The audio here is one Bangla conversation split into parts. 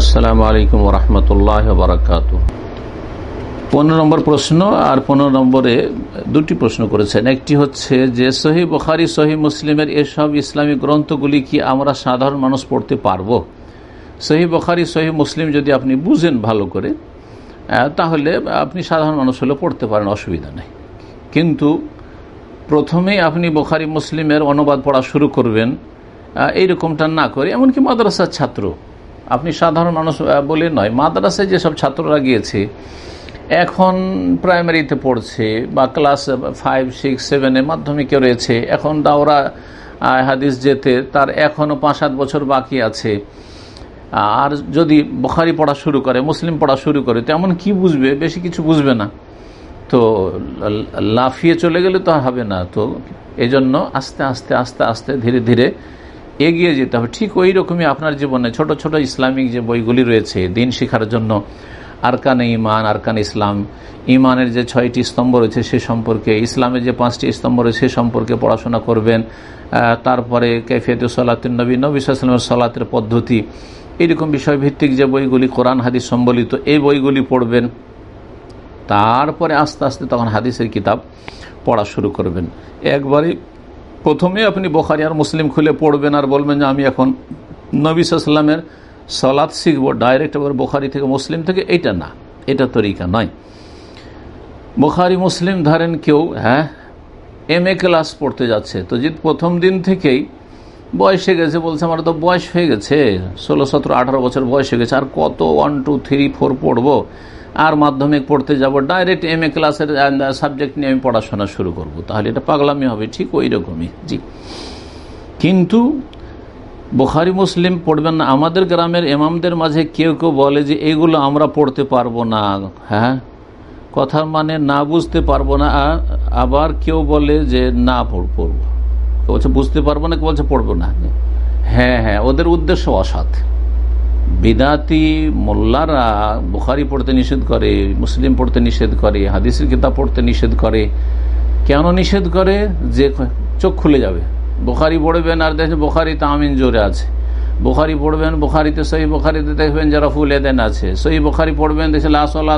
আসসালামু আলাইকুম রহমতুল্লাহ বারাকাত পনেরো নম্বর প্রশ্ন আর পনেরো নম্বরে দুটি প্রশ্ন করেছেন। একটি হচ্ছে যে সহি বখারি সহি মুসলিমের এসব ইসলামিক গ্রন্থগুলি কি আমরা সাধারণ মানুষ পড়তে পারব? সহি বখারি সহি মুসলিম যদি আপনি বুঝেন ভালো করে তাহলে আপনি সাধারণ মানুষ হলে পড়তে পারেন, অসুবিধা নেই। কিন্তু প্রথমেই আপনি বখারি, মুসলিমের অনুবাদ পড়া শুরু করবেন এইরকমটা না করে, এমনকি মাদ্রাসার ছাত্র আপনি সাধারণ মানুষ বলে নয়, মাদ্রাসায় যেসব ছাত্ররা গিয়েছে, এখন প্রাইমারিতে পড়ছে বা ক্লাস ফাইভ সিক্স সেভেনে মাধ্যমিকে রয়েছে, এখন দাওরা হাদিস যেতে, তার এখনও পাঁচ, সাত বছর বাকি আছে। আর যদি বখারি পড়া শুরু করে, মুসলিম পড়া শুরু করে তেমন কি বুঝবে? বেশি কিছু বুঝবে না। তো লাফিয়ে চলে গেলে তো হবে না। তো এজন্য আস্তে আস্তে আস্তে আস্তে, ধীরে ধীরে এগিয়ে যেতে হবে। ঠিক ওই রকমই আপনার জীবনে ছোট ছোট ইসলামিক যে বইগুলি রয়েছে, দিন শেখার জন্য আরকানে ইমান আরকান ইসলাম। ইমানের যে ছয়টি স্তম্ভ রয়েছে, সে সম্পর্কে, ইসলামের যে পাঁচটি স্তম্ভ রয়েছে, সে সম্পর্কে পড়াশোনা করবেন। তারপরে কেফিয়ত সালাতিন নবী নবী সাল্লামের সালাতের পদ্ধতি। এইরকম বিষয়ভিত্তিক যে বইগুলি, কোরআন, হাদিস সম্বলিত এই বইগুলি পড়বেন। তারপরে আস্তে আস্তে তখন হাদিসের কিতাব পড়া শুরু করবেন। একবারে প্রথমে আপনি বোখারি আর মুসলিম খুলে পড়বেন আর বলবেন যে আমি এখন নবী সাল্লামের সলাদ শিখব ডাইরেক্ট আবার বোখারি থেকে মুসলিম থেকে। এটা না, এটা তরিকা নয়। বোখারি মুসলিম ধরেন কেউ হ্যাঁ এম এ ক্লাস পড়তে যাচ্ছে, তো যদি প্রথম দিন থেকেই বয়স হয়ে গেছে, বলছে আমার তো বয়স হয়ে গেছে, ষোলো, সতেরো, আঠারো বছর বয়স হয়ে গেছে, আর কত ওয়ান টু থ্রি ফোর পড়ব। আর মাধ্যমিক পড়তে যাব ডাইরেক্ট এম এ ক্লাসের সাবজেক্ট নিয়ে আমি পড়াশোনা শুরু করব। তাহলে এটা পাগলামি হবে, ঠিক ওই রকমই জি। কিন্তু বোখারি, মুসলিম পড়বেন না। আমাদের গ্রামের এমামদের মাঝে কেউ কেউ বলে যে, এগুলো আমরা পড়তে পারব না। হ্যাঁ? কথার মানে না বুঝতে পারব না। আবার কেউ বলে যে, না পড়ব। বলছে, বুঝতে পারব না? কেউ বলছে, পড়ব না। হ্যাঁ হ্যাঁ ওদের উদ্দেশ্য অসাধ বিদাতি মোল্লারা বুখারি পড়তে নিষেধ করে, মুসলিম পড়তে নিষেধ করে, হাদিসের কিতাব পড়তে নিষেধ করে। কেন নিষেধ করে? যে চোখ খুলে যাবে। বুখারি পড়বেন আর দেখবেন বুখারি তামিন জোরে আছে। বুখারি পড়বেন, বুখারিতে সহি বুখারিতে দেখবেন যারা ফুল আছে। সহি বুখারি পড়বেন দেখছে লাসল্লাহ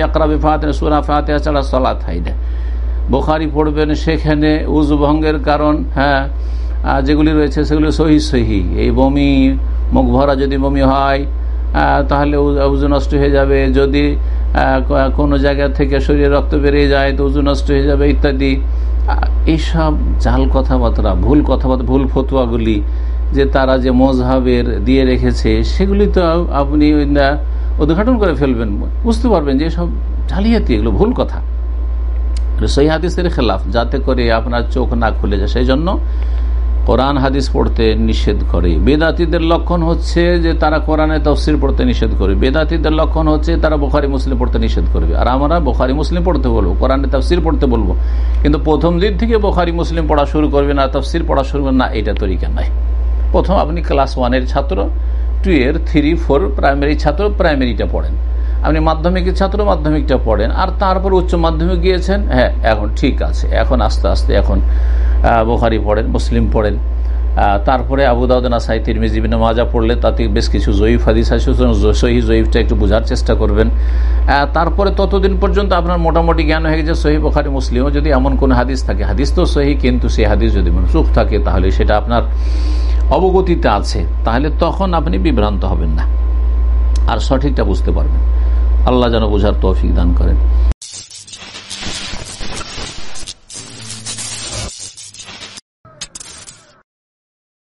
ইয়াকরাবে ফাতে সুরা ফাতে ছাড়া সলাত হাইডে বুখারি পড়বেন সেখানে উজভঙ্গের কারণ হ্যাঁ যেগুলি রয়েছে সেগুলি সহি সহি। এই বমি, মুখ ভরা যদি বমি হয় তাহলে উজু নষ্ট হয়ে যাবে। যদি কোনো জায়গা থেকে শরীরে রক্ত বেরিয়ে যায়, তো উজু নষ্ট হয়ে যাবে ইত্যাদি। এইসব জাল কথাবার্তা, ভুল কথাবার্তা, ভুল ফতুয়াগুলি যে তারা যে মজহাবের দিয়ে রেখেছে, সেগুলি তো আপনি উদ্ঘাটন করে ফেলবেন। বুঝতে পারবেন যে সব জালিয়াতি, এগুলো ভুল কথা। সহি হাদিসের খেলাফ, যাতে করে আপনার চোখ না খুলে যায়। সেই জন্য কোরআন হাদিস পড়তে নিষেধ করে। বেদাতিদের লক্ষণ হচ্ছে যে তারা কোরআনে তফসির পড়তে নিষেধ করে। বেদাতিদের লক্ষণ হচ্ছে তারা বোখারি, মুসলিম পড়তে নিষেধ করবে। আর আমরা বোখারি, মুসলিম পড়তে বলব, কোরআনে তফসির পড়তে বলব। কিন্তু প্রথম দিন থেকে বোখারি, মুসলিম পড়া শুরু করবে না, তফসির পড়া শুরু করবে না, এটা তরিকা নাই। প্রথম আপনি ক্লাস ওয়ানের ছাত্র টু এর থ্রি, ফোর প্রাইমারি ছাত্র প্রাইমারিটা পড়েন। আপনি মাধ্যমিকের ছাত্র, মাধ্যমিকটা পড়েন। আর তারপর উচ্চ মাধ্যমিক গিয়েছেন? হ্যাঁ এখন ঠিক আছে। এখন আস্তে আস্তে এখন বোখারি পড়েন, মুসলিম পড়েন। তারপরে আবুদাউদ্দিন আসাই তিরমিজ বিভিন্ন মাজা পড়লে তাতে বেশ কিছু জয়ীফ হাদিস আছে। সহি জয়ীফটা একটু বোঝার চেষ্টা করবেন। তারপরে ততদিন পর্যন্ত আপনার মোটামুটি জ্ঞান হয়ে গেছে সহি বোখারি, মুসলিমও। যদি এমন কোনো হাদিস থাকে, হাদিস তো সহি কিন্তু সেই হাদিস যদি সুখ থাকে, তাহলে সেটা আপনার অবগতিতে আছে। তাহলে তখন আপনি বিভ্রান্ত হবেন না। আর সঠিকটা বুঝতে পারবেন। আল্লাহ যেন বোঝার তৌফিক দান করেন।